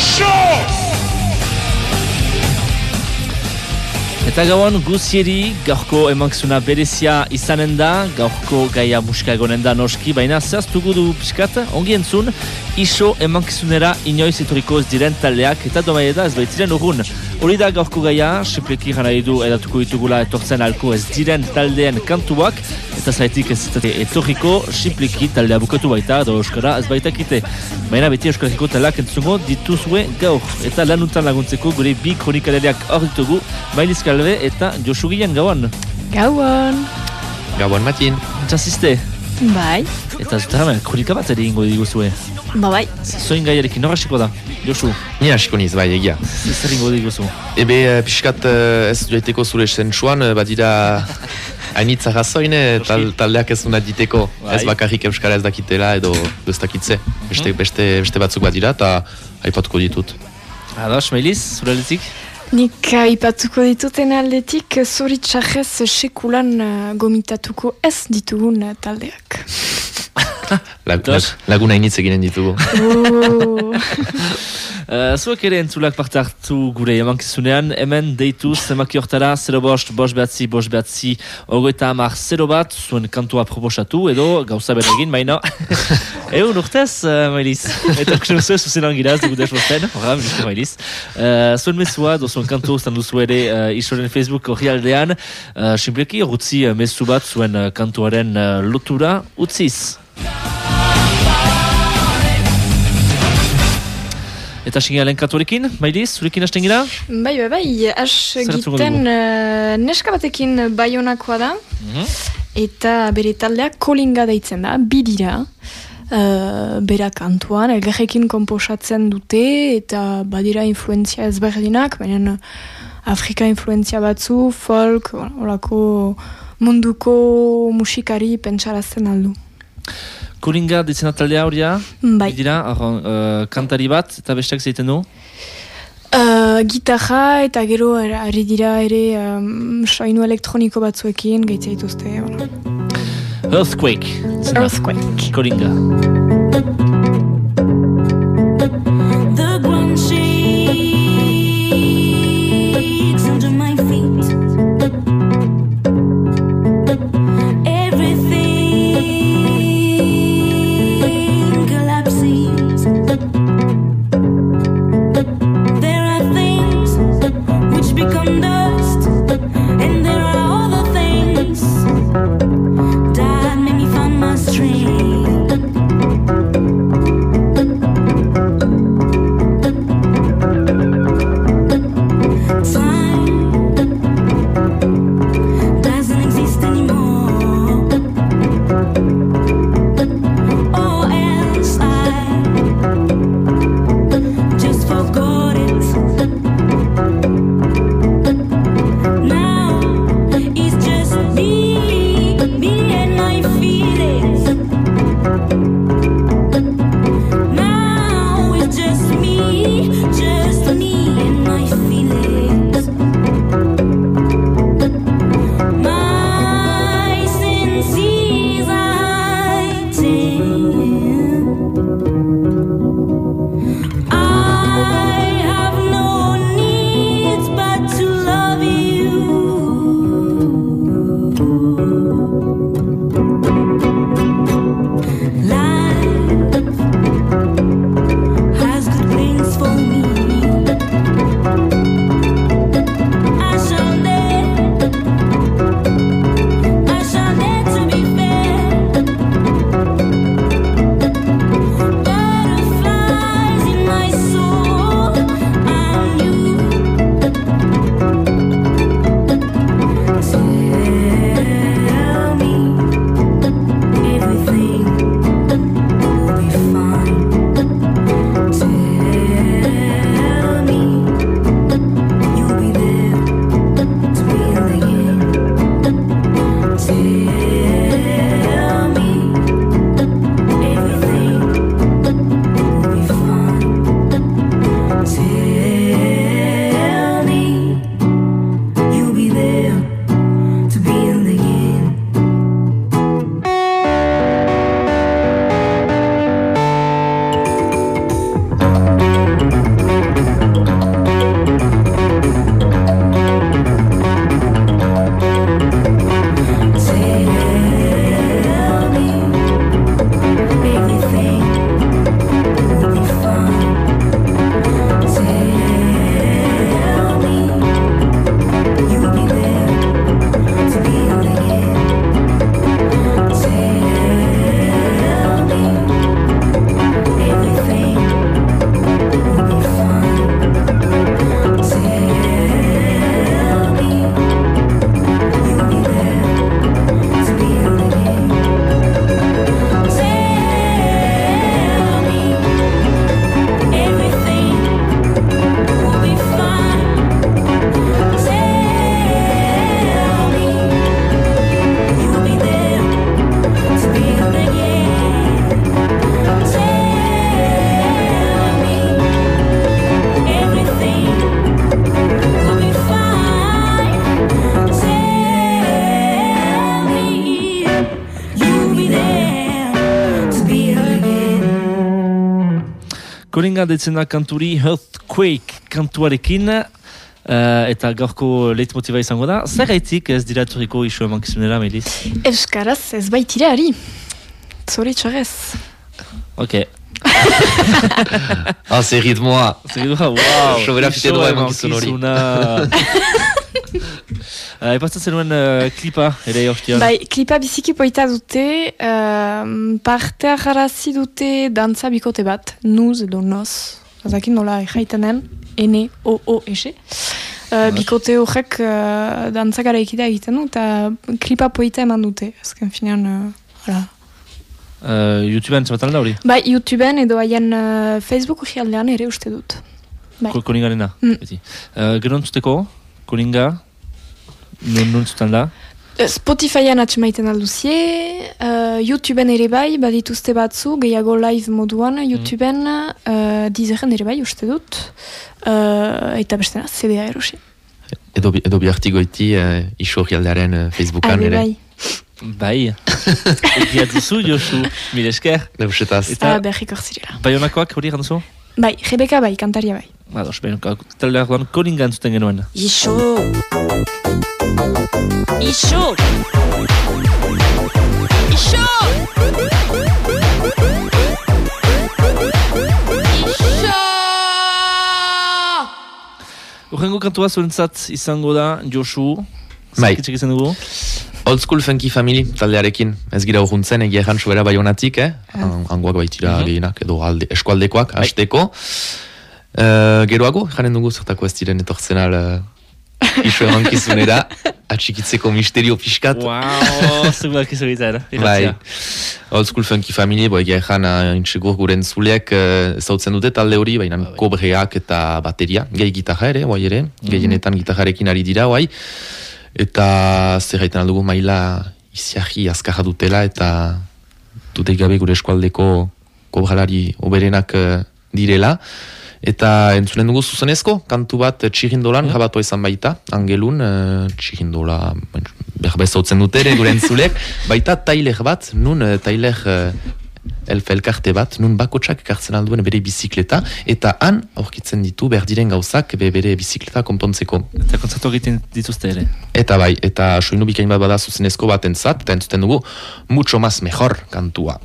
show! Eta gauan guzieri gaurko emankizuna berezia izanen da, gaurko gaia muska egonen da noski, baina zehaztugu du piskat, ongi entzun, iso emankizunera inoiz etoriko ez diren taldeak eta domaia da ez baitziren urgun. Hori da gaurko gaia, sipleki gana edu edatuko ditugula etortzen alko ez diren taldeen kantuak, eta zaitik ez zitate etoriko, sipleki taldea bukatu baita, edo euskara ez baitakite. Baina beti euskariko talak entzungo dituzue gaur, eta lanutan laguntzeko gure bi kronikaleriak hor ditugu, Mailiz Kalbe eta Josu Gilen gauan. Gauan. Gabon Matin. Txasiste, Bai. eta zuta hemen kronika bat ere ingo diguzue. Ba bai. Zoin gaiarekin horrexiko da, Josu, Ni asko niz bai egia. zer ingo diguzu. Ebe eh, pixkat eh, ez joiteko zure zentsuan, eh, badira hainitza razoin eh, tal, taldeak ez duna diteko. Bai. Ez bakarrik euskara ez dakitela edo ez dakitze. Beste, beste, beste batzuk badira eta aipatuko ditut. Ados, Mailiz, zure aldetik? Nik aipatuko dituten aldetik zoritxarrez sekulan uh, gomitatuko ez ditugun taldeak. Lag, lag, laguna hainitz eginen ditugu. Uh, zuek ere entzulak parte hartu gure emankizunean, hemen deitu zemaki hortara 0 bost, bost behatzi, bost behatzi, ogoita hamar 0 bat, zuen kantua proposatu edo gauza bera egin, baina egun urtez, uh, Mailiz, eta kusen zuen zuzen angiraz dugu desbosten, horra, milizko Mailiz. Uh, zuen mesua, do zuen kantu uztan duzu ere uh, isoren Facebook horri aldean, uh, simpleki urtzi uh, mesu bat zuen uh, kantuaren uh, lotura utziz. Eta singalen katuarekin, Mailiz, zurekin hasten gira? bai, bai, bai, as egiten uh, neska batekin baionakoa da, eta bere taldeak kolinga deitzen da, bidira. Uh, bera kantuan, elgarrekin komposatzen dute, eta badira influenzia ezberdinak, baina Afrika influenzia batzu, folk, olako munduko musikari pentsarazten aldu. Kuringa ditzena taldea horia, Bai. dira, arro, uh, kantari bat, eta besteak zeiten du. Uh, gitarra eta gero er- ari dira ere um, soinu elektroniko batzuekin gaitzea dituzte. Earthquake. Earthquake. Kuringa. Deitzen da kanturi Earthquake kantuarekin, eh, eta gaurko leitmotiva izango da. Zer gaitik ez dira etorriko iso emankizunera, Melis? Euskaraz ez baitira ari. Zoritxarrez. Ok. Ah, ze ritmoa. Segidua, wow. Sobera fite doa emankizun hori. Uh, Epatzen zenuen uh, klipa, ere hostian. Bai, klipa biziki poita dute, um, parte agarazi dute dantza bikote bat, nuz edo noz, azakin nola jaitenen, ene, o, o, ese. Uh, bikote horrek uh, dantza gara ekida egiten du, eta klipa poita eman dute, azken finean, uh, hala. Uh, YouTubean da hori? Bai, YouTubeen edo haien uh, Facebook aldean ere uste dut. Bai. Ko- Kolingarena. Mm. beti. Uh, Gero entzuteko, Kolinga, nun nun zuten da? Eh, Spotifyan atxemaiten alduzie, uh, YouTubeen ere bai, badituzte batzu, gehiago live moduan, YouTubeen, uh, dizeren ere bai, uste dut, uh, eta bestena, CD-a erosi. Edo, edo biartigoiti uh, iso rialdearen uh, Facebookan Are ere. bai, Bai. Egia duzu, Josu, mil esker. Neusetaz. Eta- ah, behik zirela. Baionakoak hori ganduzu? Bai, Rebeka bai, kantaria bai. Ados, baionako, taldeak duan Kolinga entzuten genuen. Iso Iso Iso Iso Urrengo kantua zuentzat izango da, Josu. Bai. Zakitxek izan dugu? Old School Funky Family taldearekin, ez gira urruntzen, egia egan suera baionatik, eh? An- Angoak baitira Mhm. gehienak, edo alde, eskualdekoak, hasteko. Uh, geroago, janen dugu zertako ez diren etortzen al uh, iso emankizunera, atxikitzeko misterio pixkat. Wow, zuak izo. Bai, Old School Funky Family, bo egia egan uh, intsegur guren zuleak uh, zautzen dute talde hori, baina kobreak eta bateria, gehi gitarra ere, guai ere, gehienetan gitarrarekin ari dira, guai, eta zer gaiten aldugu maila iziahi azkarra dutela, eta dute gabe gure eskualdeko kobralari oberenak uh, direla, Eta entzunen dugu zuzenezko, kantu bat eh, txirindolan Ja. grabatua izan baita, angelun, uh, txirindola berba ezautzen dute ere gure entzulek, baita tailer bat, nun tailer uh, elf elkarte bat, nun bakotsak ekartzen alduen bere bizikleta, eta han aurkitzen ditu behar diren gauzak be bere bizikleta konpontzeko. Eta kontzertu egiten dituzte ere. Eta bai, eta soinu bikain bat bada zuzenezko bat entzat, eta entzuten dugu, mucho más mejor kantua.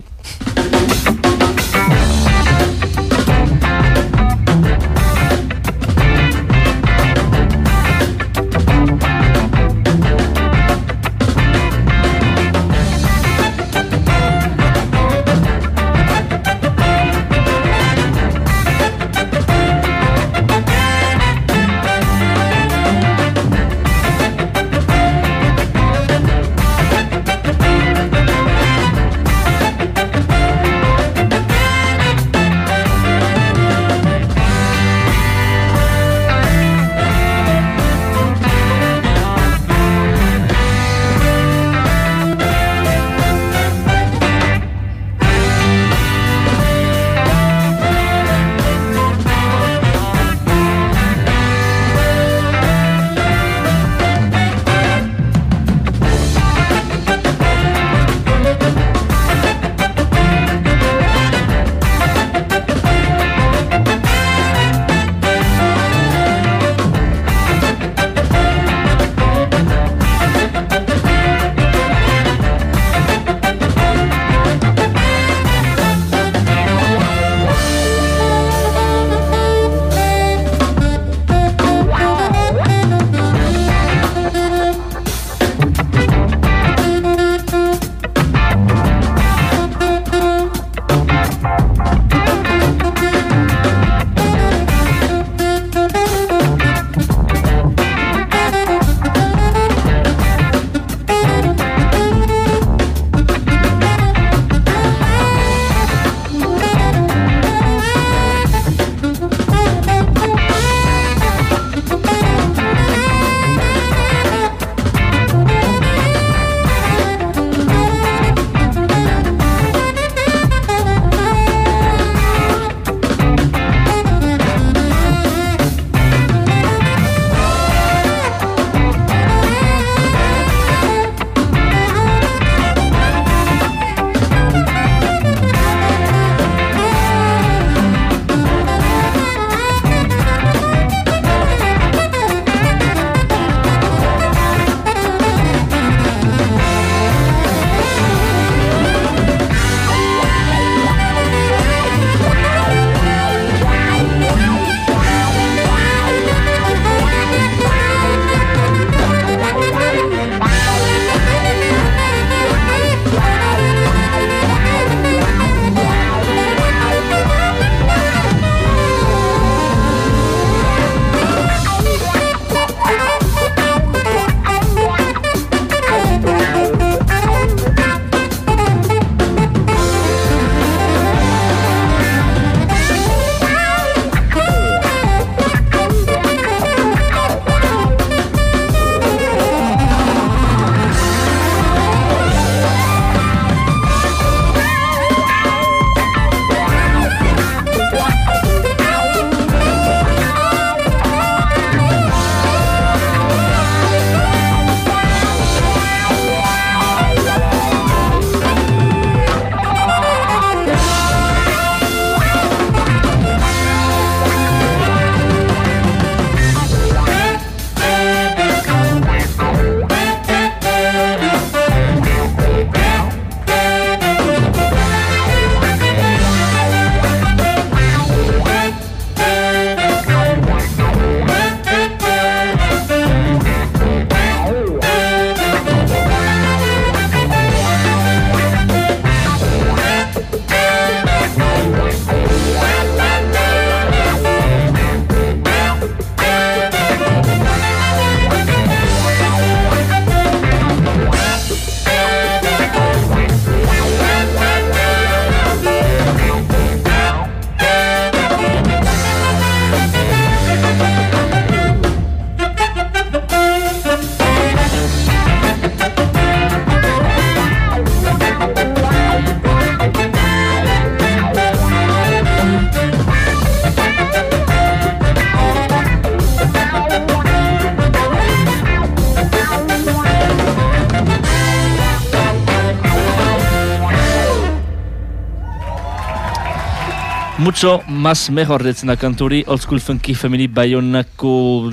Mucho más mejor detzen da kanturi, Old School Funky Family Bayonako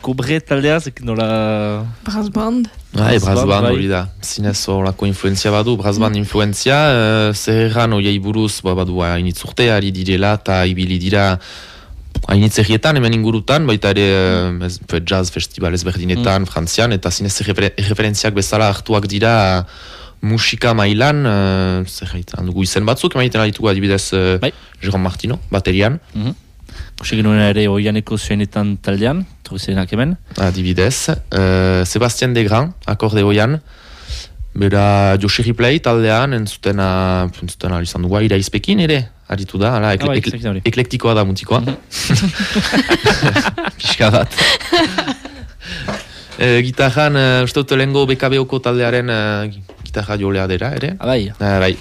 kobre taldea, zekin nola... Brass band. Bai, Brass brass band, bai. hori da. Zinez horako influenzia badu, brass band influenzia, uh, zer erran oiei buruz, ba, badu hainitz urte, ari direla, eta ibili dira hainitz errietan, hemen ingurutan, baita ere eh, ez, fe- jazz festival ezberdinetan, frantzian, eta zinez erreferentziak bezala hartuak dira musika mailan, uh, zer gaitan dugu izen batzuk, emaiten ditugu adibidez uh, Bai. Jerome Martino, baterian, Mhm. Kusik nuen ere oianeko zuenetan taldean, truzenak hemen. adibidez, uh, Sebastian Degran, akordeoian, bera Joshi Ripley taldean, entzutena, entzutena izan dugu, iraizpekin ere, aritu da, ala, ekle, Ah, ekle, hori. eklektikoa da mutikoa. Pixka bat. e, gitarran, uh, uste dut lehengo BKB-oko taldearen uh, gitarra jolea dera, ere? Ah, bai. Uh, bai.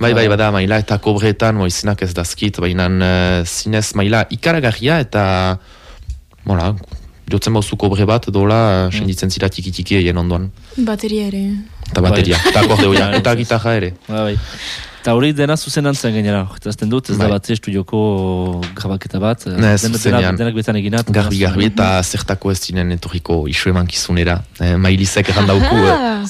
Bai, bai, bada, maila eta kobretan, mo izinak ez dazkit, baina uh, zinez maila ikaragarria eta, mola, jotzen bauzu kobre bat, dola, mm. senditzen zira tiki-tiki egin ondoan. Bateria ere. Eta bateria, eta akordeoia, Bai. eta gitarra ere. Bai, bai. Eta hori dena zuzenantzen gainera, eta azten dut, ez da Bai. bat estudioko grabaketa bat. Ne, Den- zuzenean. denak- Denak betan eginat. Garbi, garbi, eta zertako ez dinen etorriko isu emankizunera. Eh, mailizek erran dauku, eh,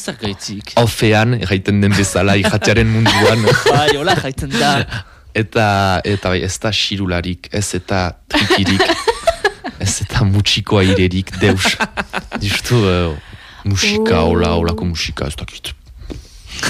Ah, ofean, erraiten den bezala, irratiaren munduan. Bai, hola jaiten da. Eta, eta bai, ez da xirularik, ez eta trikirik, ez eta mutxiko airerik, deus. Justu, uh, musika, Oh. hola, holako musika, ez dakit.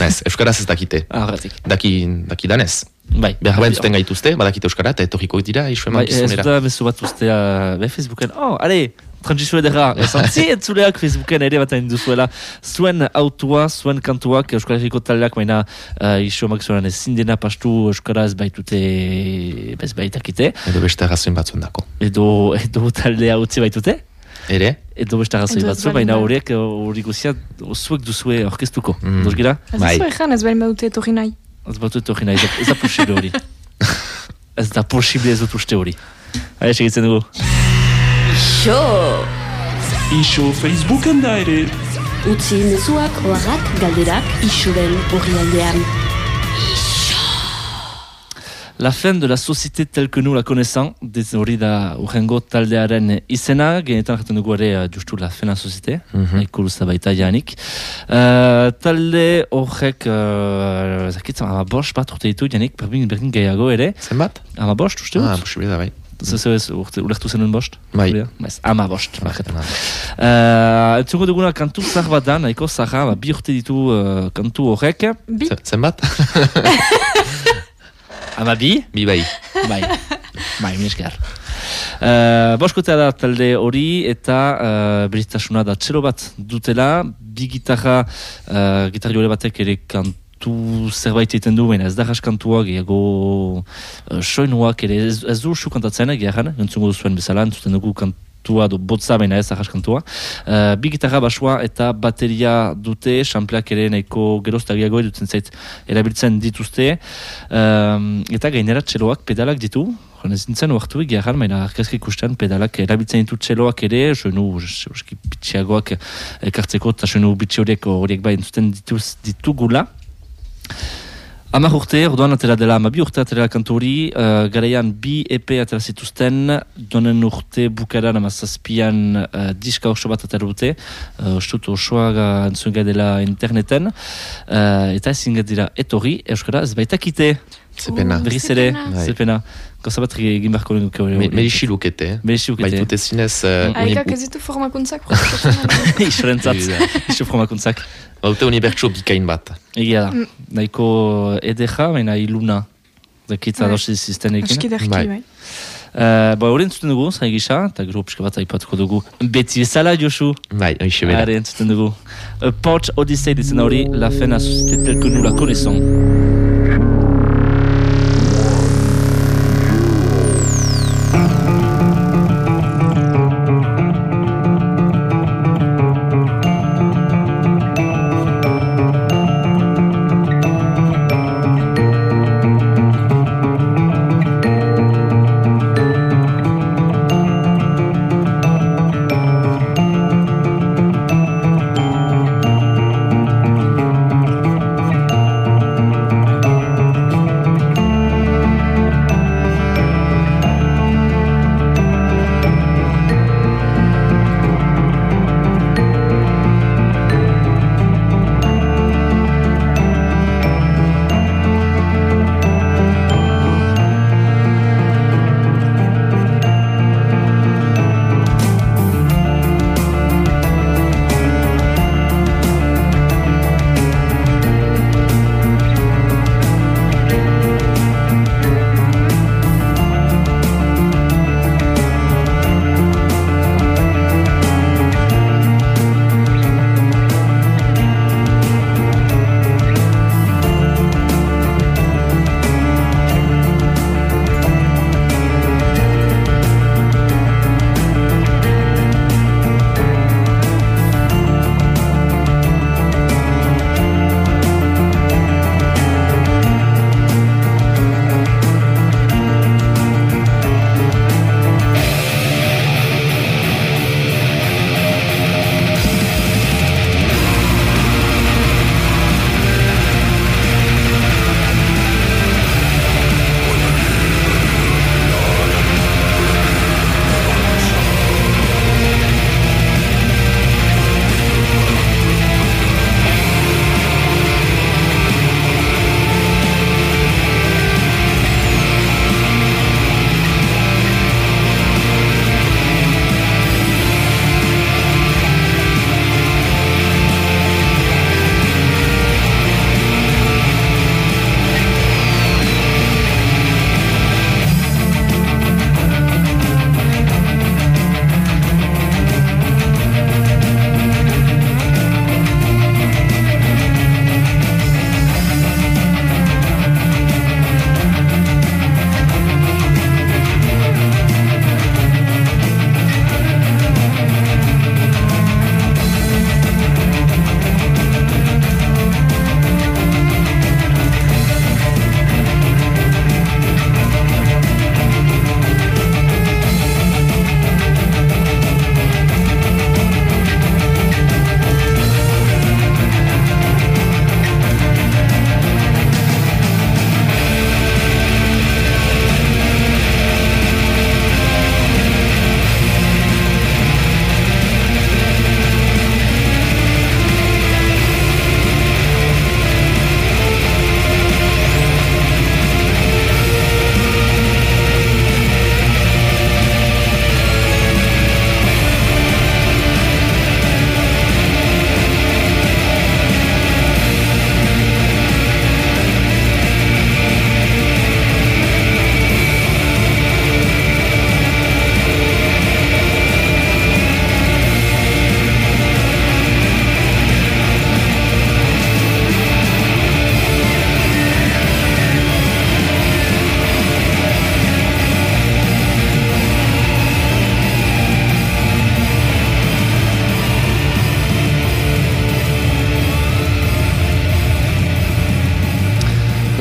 Ez, euskaraz ez dakite. Ah, horretik. Daki, daki danez. Bai. Behar bain zuten gaituzte, badakite euskara, eta etorriko dira isu Bai, ez da bezu bat ustea be Facebooken. Oh, ale, transizu edera. Ezantzi entzuleak Facebooken ere bat duzuela. Zuen autua, zuen kantuak, Euskal Herriko taldeak, baina uh, iso makzuelan ezin dena pastu Euskaraz baitute, bez baitakite. Edo beste arrazoin batzuen dako. Edo, edo taldea utzi baitute. Ere? Edo beste arrazoi batzu, baina horiek uh, hori guzia zuek duzue orkestuko. Mm. Mm. gira? Ez Bai. duzu ezan, ez beren badute etorri nahi. Ez batu etorri nahi, ez da- posible hori. ez da posible ez dut uste hori. Haiz egitzen dugu. Show! Iso Facebooken da ere. Utzi mezuak, oharrak, galderak, isuren orrialdean. La fin de la société telle que nous la connaissons, des hori da urrengo taldearen izena, genetan jaten dugu ere justu la fin de la société, luza baita janik. Uh, talde horrek, uh, zakitzen, ama bost bat urte ditu, janik, berdin, berdin gehiago ere, Zenbat? ama bost, uste dut? posible da, bai. Zer ez, urte, ulertu zenuen bost? Bai. Hori da? Baiz, ama bost, barkatu. Uh, Entzungo duguna kantu zahar bat da, nahiko zahar, ba, bi urte ditu uh, kantu horrek, Bi, Ze- Zenbat? Ama bi, bai. bai, bai, mi esker. Uh, Boskotea da talde hori eta uh, beriztasuna da txelo bat dutela, bi gitarra, uh, gitarri hori batek ere kantu zerbait egiten du, baina ez da kantuak, gehiago uh, soinuak ere, ez, ez du su kantatzen egiaren, entzungo duzuen bezala, entzuten dugu kantua do botza baina ez ahas kantua. Uh, bi gitarra basua eta bateria dute, xampleak ere nahiko geroztagiago edutzen zait erabiltzen dituzte, um, eta gainera txeloak pedalak ditu, Joan ez nintzen uartu egiaran, baina arkezki ikusten pedalak erabiltzen ditu txeloak ere, soinu euski bitxiagoak ekartzeko, eta soinu bitxi horiek horiek bai entzuten dituz, ditugula. Amar urte, orduan atera dela, ama bi urte atera kantu hori, uh, garaian bi EP atera zituzten, donen urte bukaran ama zazpian uh, diska oso bat atera dute, uh, ostut osoa entzun dela interneten, uh, eta ezin dira etorri, euskara ez baitakite, Zepena. Berriz ere, Zepena. Bai. zepena, gauza bat egin beharko lehenko hori. Me- Merixi lukete. eh? Merixi lukete. Baitute zinez... Uh, Aigak ez ditu formakuntzak proposatzen. Isurentzat, Hori da. isu formakuntzak. Baute unibertso bikain bat. Egia da, Mm. nahiko edeja, baina iluna. Zakitza Bai. dosi zistenekin. Aski derki, Bai. bai. Uh, ba, hori entzuten dugu, zai gisa, eta gero pixka bat aipatuko dugu. Beti bezala, Josu. Bai, hoxe bera. Are, entzuten dugu. A Porch Odyssey ditzen hori, la fin à société telle que nous la connaissons.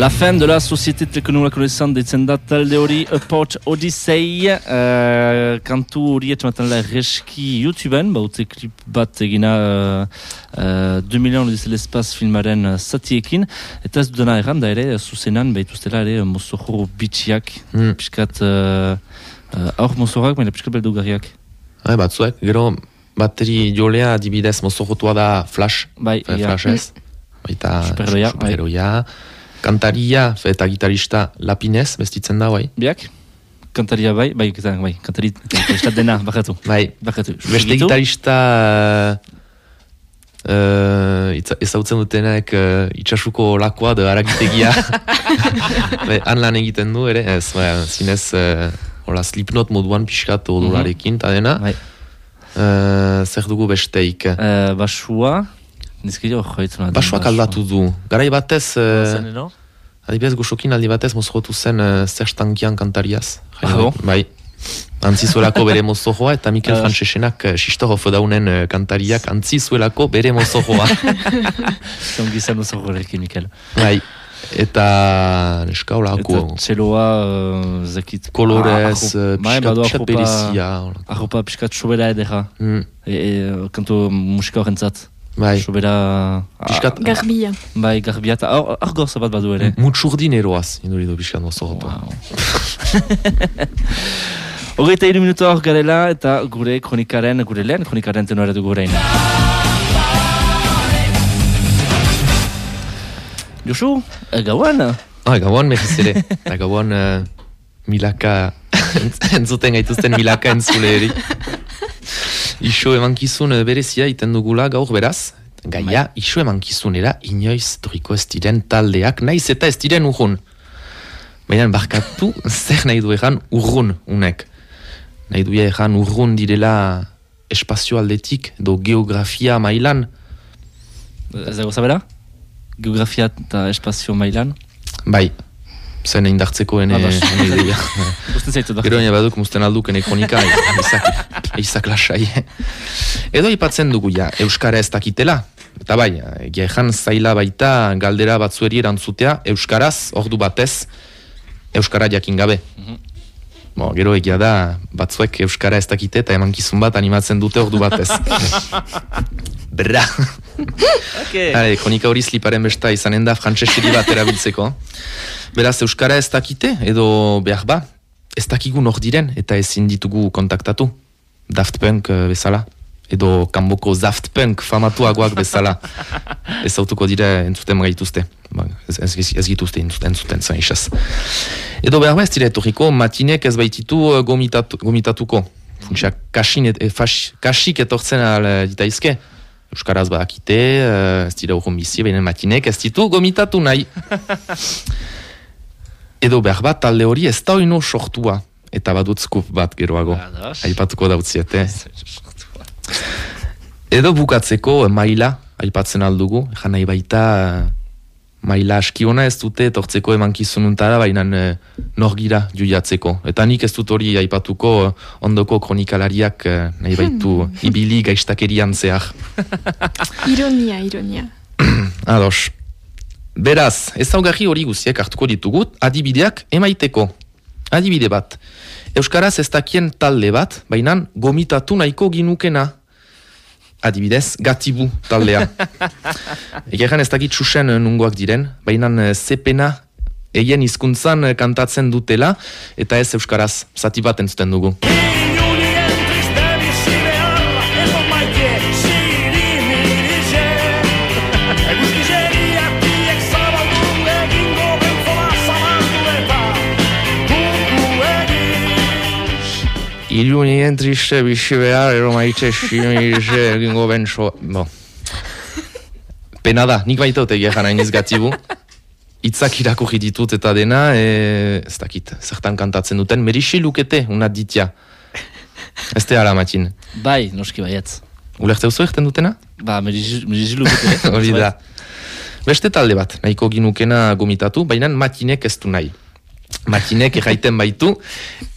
La fin de la Société Teknologikoa deitzen da talde hori Aport Odyssey. Uh, kantu hori etxamaten la reski YouTubeen, baute klip bat egina uh, uh, 2 milion Odyssey l'Espace filmaren uh, zatiekin eta ez dudana erran da ere zuzenan behituztela ere mozoho bitxiak Mm. piskat uh, uh, aur mozorak, baina piskat beldugarriak Bai, batzuek, gero bateri jolea adibidez mozorrotua da Flash, bai, eh, ja. Flash ez, baita Superheroia, bai. Kantaria eta gitarista Lapinez, bestitzen da, bai. biak? Kantaria bai, bai, bai, bai. Kantari kantarista dena, bakatu Bai, bakatu, beste gitarista uh, itza- ezautzen dutenak uh, itxasuko lakoa da haragitegia. Bai, han lan egiten du ere ez, bai, zinez uh, hola, slipnot moduan pixkat odularekin eta dena. Bai. uh, zer dugu besteik? Uh, basua, nizkiri hor joitzen. Basuak aldatu du. Garai batez, uh, no? adibidez goxokin aldi batez mozorotu zen uh, zerstankian kantariaz. Ah, bon? Bai. Antzizuelako bere mozojoa eta Mikel Ah. Frantsesenak uh, Sistorov daunen uh, kantariak antzizuelako bere mozojoa. Zongi zen oso horrekin, Mikel. bai. Eta neska holako Eta txeloa, uh, zekit... kolorez, Ah, uh, bai, pixkat, berezia. Arropa pixkat sobera edera. Mm, E, e, kantu musika horrentzat. Bai. Sobera... Pixkat, Garbia. Bai, garbia eta ar- argor zabat badu ere. mutxurdin eroaz, induridu pixkat mozorotua. Wow. Hogeita hiru minutu hor garela eta gure kronikaren, gure lehen kronikaren tenore dugu orain. Josu, eh, gauan? Ah, gauan mehiz ere. Eta gauan uh, milaka entzuten gaituzten milaka entzuleri. Iso emankizun eh, berezia iten dugula gaur beraz. Gaia, iso emankizunera inoiz toriko ez diren taldeak, naiz eta ez diren urrun. Baina barkatu, zer nahi du egan urrun unek. Nahi du egan urrun direla espazio aldetik, edo geografia mailan. Ez dago zabera? Geografia eta espazio mailan. Bai, zen indartzeko ene, ideia. Usten zaitu da. Gero baina baduk musten alduk ene kronika izak, izak lasai. Edo aipatzen dugu ja, Euskara ez dakitela. Eta bai, egia ejan zaila baita galdera batzueri erantzutea Euskaraz, ordu batez, Euskara jakin gabe. Bo, gero egia da, batzuek Euskara ez dakite eta emankizun bat animatzen dute ordu batez. Bra! Okay. Hale, kronika hori sliparen besta izanen da frantseskeri bat erabiltzeko. Beraz, Euskara ez dakite, edo behar ba, ez dakigu nor diren, eta ezin ditugu kontaktatu. Daft Punk eh, bezala, edo kanboko Daft Punk famatuagoak bezala. ez autuko dire entzuten gaituzte. Ba, ez, ez, ez gituzte entzuten, zain isaz. Edo behar ez dira etorriko, matinek ez baititu eh, gomitatu, gomitatuko. Funtsa, kasin et, e, fas, kasik etortzen al eh, ditaizke. Euskaraz badakite, ez dira urrun bizi, baina matinek ez ditu gomitatu nahi. Edo behar bat talde hori ez da oino sortua. Eta badut skup bat geroago. Ados. Aipatuko dautziete. Edo bukatzeko maila, aipatzen aldugu, jan nahi baita maila aski ona ez dute etortzeko emankizununtara, baina eh, norgira juiatzeko. Eta nik ez dut hori aipatuko eh, ondoko kronikalariak eh, nahi baitu ibili gaistakerian zehar. Ironia, ironia. Ados. Beraz, ezaugarri hori guziek hartuko ditugut, adibideak emaiteko. Adibide bat. Euskaraz ez dakien talde bat, baina gomitatu nahiko ginukena. Adibidez, gatibu taldea. Egeran ez dakit susen eh, nungoak diren, baina eh, zepena eien hizkuntzan eh, kantatzen dutela, eta ez Euskaraz, zati bat entzuten dugu. Ilunien triste bizi behar, ero maitxe sinonize egingo benso... Bo. Pena da, nik baita ote gehan hainiz gatibu. Itzak irakurri ditut eta dena, e, ez dakit, zertan kantatzen duten, merixi lukete, unat ditia. Ez te ara matin. Bai, noski baietz. Ulerte oso egiten dutena? Ba, merizilu gute. Hori da. Beste talde bat, nahiko ginukena gomitatu, baina matinek ez du nahi. Matinek erraiten baitu,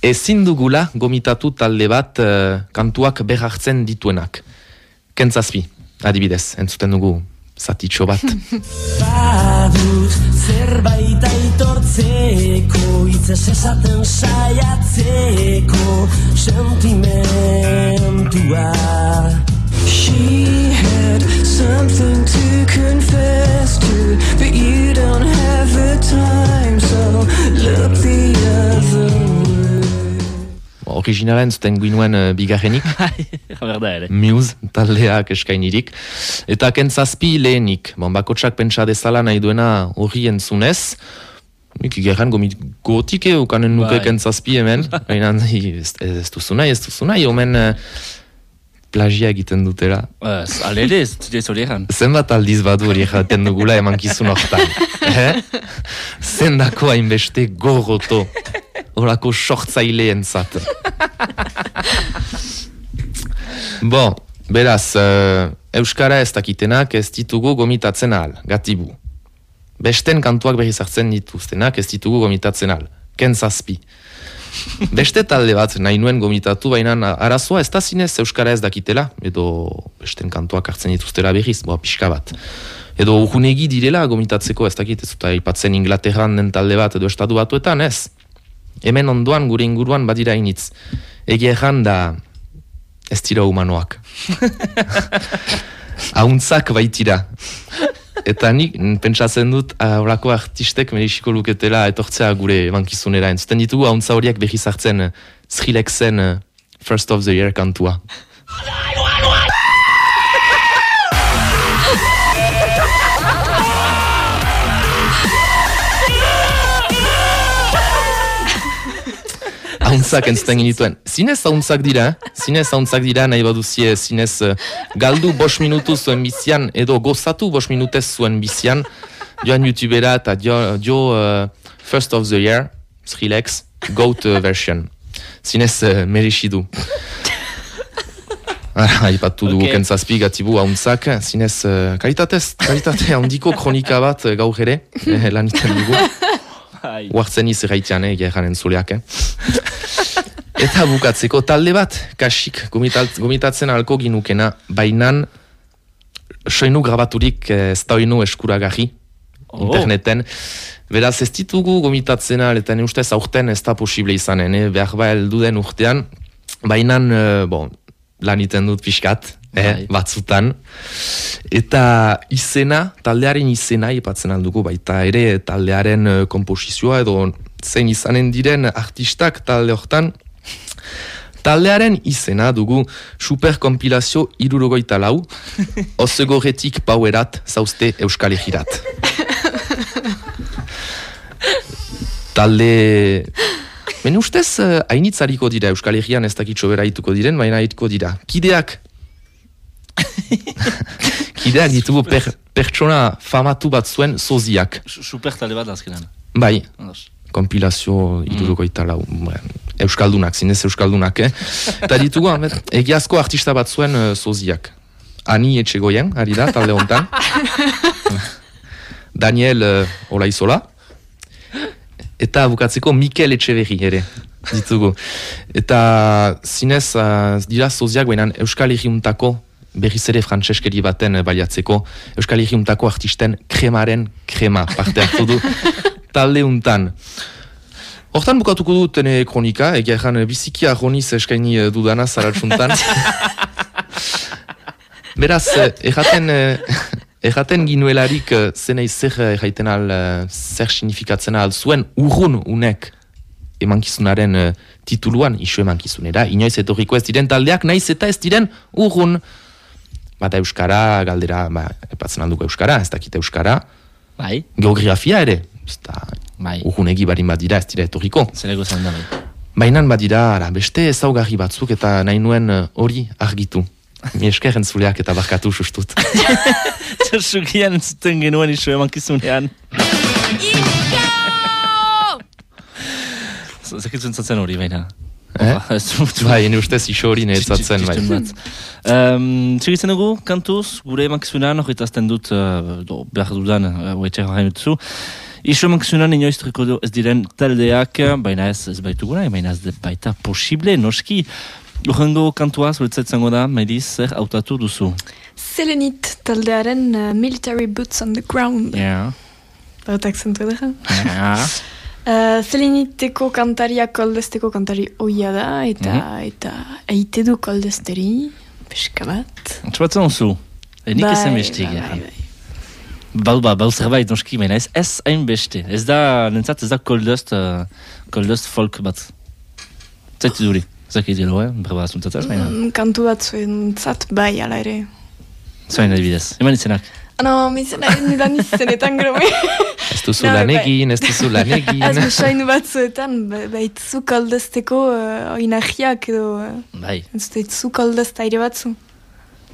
ezin dugula gomitatu talde bat eh, kantuak behartzen dituenak. Kentzazpi, adibidez, entzuten dugu zatitxo bat. Badut zerbait aitortzeko Itzez esaten saiatzeko Sentimentua She had something to confess to But you don't have the time So look the other way Originala entzuten guinuen uh, bigarrenik, Berda ere. Muse taldeak eskainirik. Eta kentzazpi lehenik, bon, bakotsak pentsa dezala nahi duena horri entzunez, Nik igerran gomit gotike ukanen nuke Bai. kentzazpi hemen, baina ez, ez duzu nahi, ez duzu nahi, omen uh, plagia egiten dutela. Ez, alere, ez dut hori egan. Zenbat aldiz badu hori jaten dugula emankizun hortan. eh? Zendako hainbeste gorroto. Horako sortzaileen zat. Bo, beraz, uh, Euskara ez dakitenak ez ditugu gomitatzen ahal, gatibu. Besten kantuak berriz hartzen dituztenak ez ditugu gomitatzen ahal. Ken zazpi. Beste talde bat nahi nuen gomitatu, baina arazoa ez da zinez Euskara ez dakitela, edo besten kantuak hartzen dituztela berriz, boa, pixka bat. Edo urgunegi direla gomitatzeko ez dakit, ez dut aipatzen Inglaterran den talde bat edo estatu batuetan, ez? Hemen ondoan gure inguruan badira initz. Egia erran da ez dira humanoak. Hauntzak baitira. Eta nik pentsatzen dut ah, horako artistek merixiko luketela etortzea gure bankizunera. Entzuten ditugu hauntza horiek berriz hartzen Skrillex-en uh, First of the Year kantua. Hauntzak entzuten genituen. Zinez hauntzak dira, zinez hauntzak dira nahi baduzie, zinez eh, galdu bos minutu zuen bizian, edo gozatu bos minutez zuen bizian, joan youtubera eta jo, jo eh, First of the Year, Skrillex, Goat eh, version. Zinez uh, merexi du. Ara, aipatu dugu Ok. okay. kentzazpi gatibu hauntzak, zinez uh, kalitatez, kalitate handiko kronika bat gaur ere, eh, lan iten dugu. Ai. Uartzen izerraitean, eh, gerranen zuleak, eh. Eta bukatzeko talde bat, kasik gomitat, gomitatzen alko ginukena, bainan soinu grabaturik eh, ez da oinu eskuragarri Oh. interneten. Beraz ez ditugu gomitatzen eta ne ustez aurten ez da posible izanen, eh? behar ba heldu den urtean, bainan, eh, bon, lan iten dut pixkat, eh, Bai. batzutan. Eta izena, taldearen izena ipatzen aldugu baita ere taldearen eh, komposizioa edo zein izanen diren artistak talde hortan. Taldearen izena dugu superkompilazio irurogoita lau, ozegoretik pauerat zauzte euskal egirat. Talde... Men ustez, uh, hainitzariko dira Euskal Herrian ez dakitxo beraituko diren, baina haituko dira. Kideak Kideak ditugu per, pertsona famatu bat zuen soziak. Su- Super talde bat azkenan. Bai, kompilazio irurogoita lau. Euskaldunak, zinez Euskaldunak, eh? Eta ditugu, amet, egiazko artista bat zuen uh, soziak. Ani etxegoien, ari da, talde hontan. Daniel uh, Olaizola. Eta bukatzeko Mikel Etxeberri ere ditugu. Eta zinez uh, dira soziak baina Euskal Herriuntako berriz ere frantseskeri baten eh, baliatzeko Euskal Herriuntako artisten kremaren krema parte hartu du talde untan. Hortan bukatuko dut ene kronika, egia erran eh, biziki arroniz eskaini eh, dudana zaratsuntan. Beraz, eh, erraten, eh, erraten ginuelarik eh, zenei zer eh, erraiten al, eh, zer signifikatzen al zuen urrun unek emankizunaren eh, tituluan, iso emankizunera, inoiz etorriko ez diren taldeak, naiz eta ez diren urrun. Bata Euskara, galdera, ba, epatzen alduko Euskara, ez dakite Euskara, Bai, geografia ere, ez da, bai. urrunegi barin badira ez dira etorriko. Zereko zan da bai. Bainan badira, ara, beste ezaugarri batzuk eta nahi nuen eh, hori argitu. Mi esker entzuleak eta barkatu sustut. Sugian entzuten genuen iso emankizunean. Zekitzen zatzen hori baina. Eh? Ba, ez dut- bai, ene ustez iso hori bai. Txistun bat. Um, Txegitzen dugu, kantuz, gure emankizunean, horretazten dut, uh, do, behar dudan, uh, oetxer horrein dutzu. Iso emankizunean inoiz triko ez diren taldeak, baina ez, ez baituguna, baina ez baita posible, noski. Urrengo kantua, zuretzat zango da, Mediz, zer hautatu duzu? Selenit taldearen uh, Military Boots on the Ground. Ja. Bat akzentu edera. Ja. Uh, Seleniteko kantaria koldesteko kantari oia da, eta eta eite du koldesteri, peska bat. Txubatzen zu. E, nik ezen bestik. bai, ja. bai, bai. Bau, ba, zerbait noski, baina ez, ez hain beste. Ez da, nentzat ez da koldust, uh, koldust folk bat. Zaitu duri. Zaki dilo, eh? Berba zuntzataz, baina. Mm, kantu bat zuen zat bai ala ere. Zain adibidez. Eman izenak. Ano, mizena nidan izenetan gero. Ez duzu No, lan egin, ez duzu lan egin. Az besain batzuetan, ba- baitzu koldesteko uh, oinahiak edo... Uh, Bai, ez dut koldest aire batzu.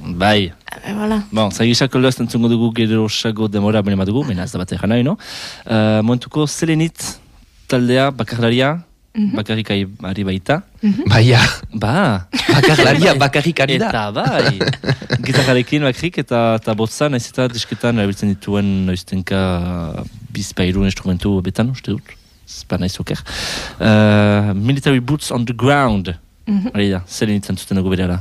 bai. E, voilà. Bon, zagisa koldust entzungo dugu gero sago demora bine madugu, baina ez da bat egan nahi, no? Uh, momentuko Selenit taldea, bakarlaria, bakarrik ari baita. Baia, Ba, bakarlaria, bakarrik ari da. Eta bai, gitarrarekin bakrik eta, eta botza, nahiz eta disketan erabiltzen dituen noiztenka bizpairu instrumentu betan, uste dut. Ez ba nahiz oker. Uh, military Boots on the Ground. Hori da, zer initzen zuten dugu berera.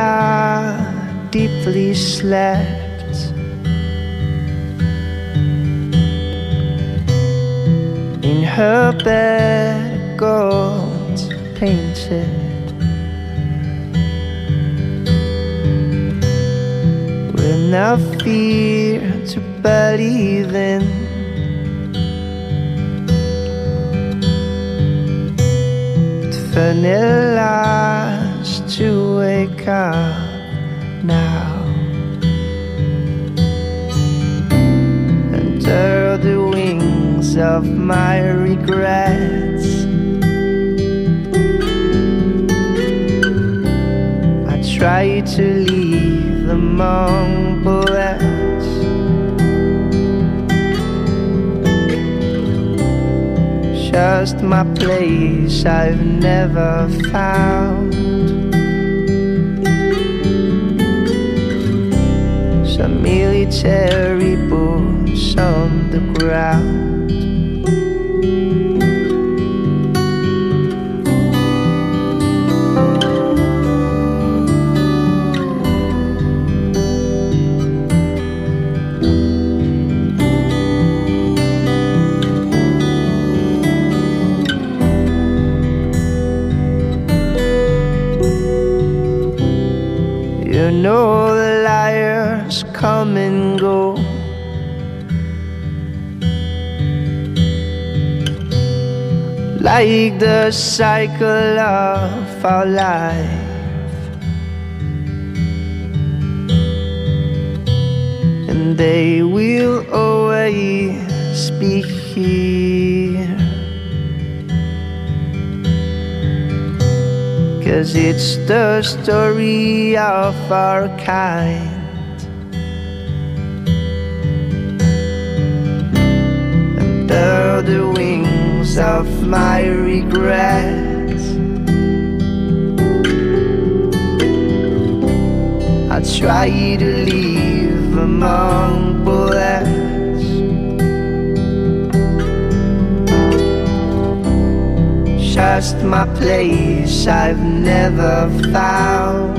Vanilla deeply slept. In her bed, gold painted. With no fear to believe in. Vanilla's to wake up now. Under the wings of my regrets. I try to leave among bullets. Just my place I've never found. Some military boots on the ground. The cycle of our life. And they will always be here. Cause it's the story of our kind. Under the wings of my regrets, I try to live among bullets. Just my place I've never found.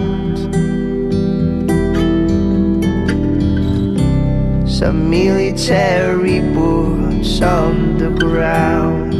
Some military boots on the ground.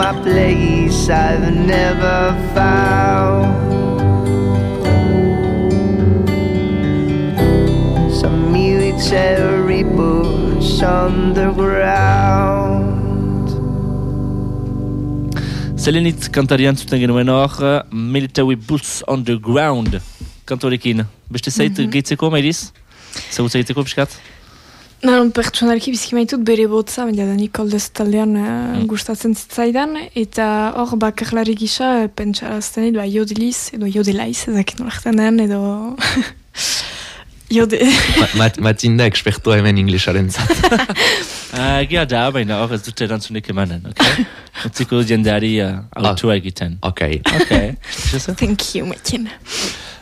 My place I've never found. Some military boots on the ground. Zelenit kantarian zuten genuen hor, Military Boots on the Ground kantorekin. Beste zait Mhm. gehitzeko, Mairiz? Zagutza egiteko piskat? Naron pertsonalki biziki maitut bere botza, baina da Nikoldes taldean uh, gustatzen zitzaidan, eta hor bakarlari gisa uh, pentsarazten edo jodeliz, edo jodelaiz, ezakit nolaktan den, edo... Jode... Ma, mat, matinda ekspertua hemen inglesaren zat. Uh, Gia da, baina hor ez dute erantzunik emanen, ok? Utziko jendeari uh, autua egiten. ok. Ok. Thank you, Matien.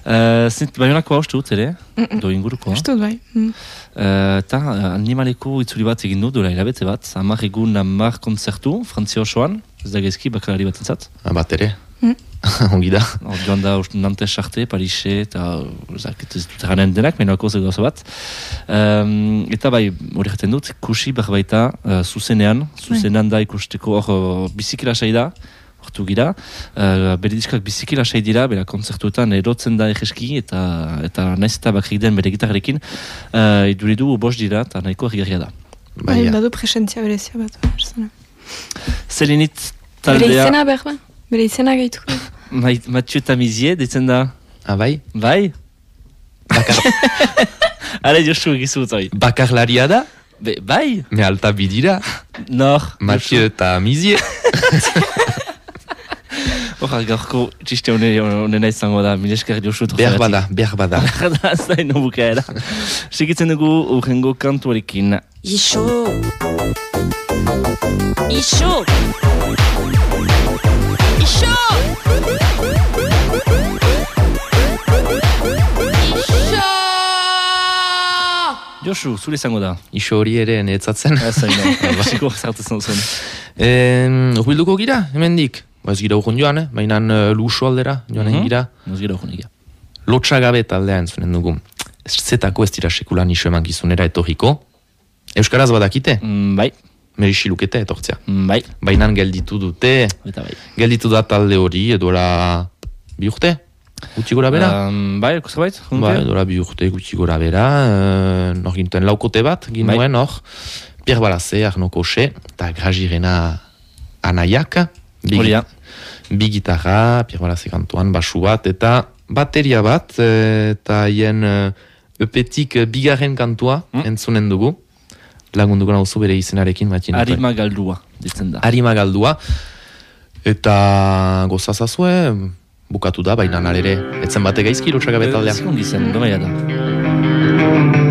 Uh, Zint, baionako hau dut ere? Do inguruko. Estut bai. Mm. Uh, eta uh, animaleko itzuli bat egin du, dola hilabete bat, amar egun amar konzertu, Frantzia osoan, ez da gezki, bakalari bat entzat. Bat ere. Mm. Ongi da. Joan da uste, Nantes arte, Parise, eta zak, ez dut eranen denak, menako ze gauza bat. Um, eta bai, hori jaten dut, kusi behar baita uh, zuzenean, zuzenean da ikusteko hor uh, bizikila sai da, hortu gira, uh, bere diskak bizikila sai dira, bera konzertuetan erotzen da egeski, eta, eta naiz eta bakrik den bere gitarrekin, uh, iduridu bos dira, eta nahiko egiria da. Bai, Bai, badu presentzia berezia bat. esan. Zelinit Bere taldea, izena behar ba? Bere izena gehituko. Mait- Mathieu Tamizie, ditzen da, Ah, bai? bai? Bakar, Are Josu egizu zoi. bakarlaria da? Be, bai? Me alta bidira. Nor, Mathieu eta Hora, gaurko txiste hone- honena izango da, milesker Josu Behar bada, behar bada. da, zain bukaera. Segitzen dugu urrengo kantuarekin. Ixo. Ixo. Ixo. Josu, zure izango da. Iso hori ere netzatzen. Ez zain da, basiko zartetzen zuen. Em, Urbilduko gira, hemendik. Ba ez gira urgun joan, eh? Baina uh, luso aldera joanen Mhm. gira. Noz gira urrenegia. Lotsagabe taldea entzunen dugu. Ez zetako ez dira sekulan iso eman gizunera etorriko. Euskaraz badakite, Mm, bai, merixi lukete etortzea. mm, bai, Baina gelditu dute, eta bai. gelditu da talde hori, edola bi urte, gutxi gora bera. Um, bai, zerbait? Ba, edola bi urte gutxi gora bera, uh, nor ginten laukote bat, ginuen hor, Pierre Balaze, Arno Koxe, eta Grazirena Anaiak, Hori. Bi gitarra, Pierre Balaze kantuan, basu bat, eta bateria bat, eh, eta hien uh, epetik eh, bigarren kantua Mm. entzunen dugu, lagunduko nauzu bere izenarekin, matien. Arima galdua, ditzen da. Arima galdua, eta gozazazue, bukatu da, baina ere, etzen bate gaizki lotsagabe taldea. Zikongi zen, domaia da.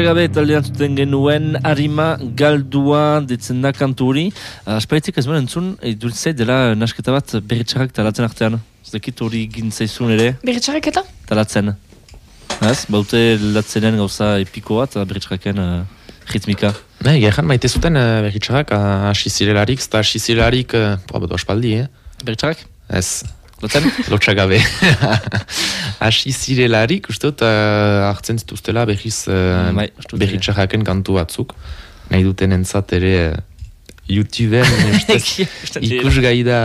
Lotxagabe taldean zuten genuen harima galdua ditzen da kanturi. Aspaitik ez baren entzun, iduritzait dela nasketa bat berritxarrak talatzen artean. Zekit hori gintzaizun ere, Berritxarrek eta? talatzen. Ez? Baute latzenen gauza epiko bat, berritxarraken uh, ritmika. Ne, gehan maite zuten uh, berritxarrak uh, hasi zirelarik, eta hasi zirelarik, uh, poa bedo aspaldi, eh? Berritxarrak? Ez, Latzen? lotxagabe. hasi zirelarik, uste dut, uh, hartzen zituztela berriz uh, Bai, uste dut ere. berritxarraken kantu batzuk. Nahi duten entzat ere uh, YouTubeen ustez ikusgai da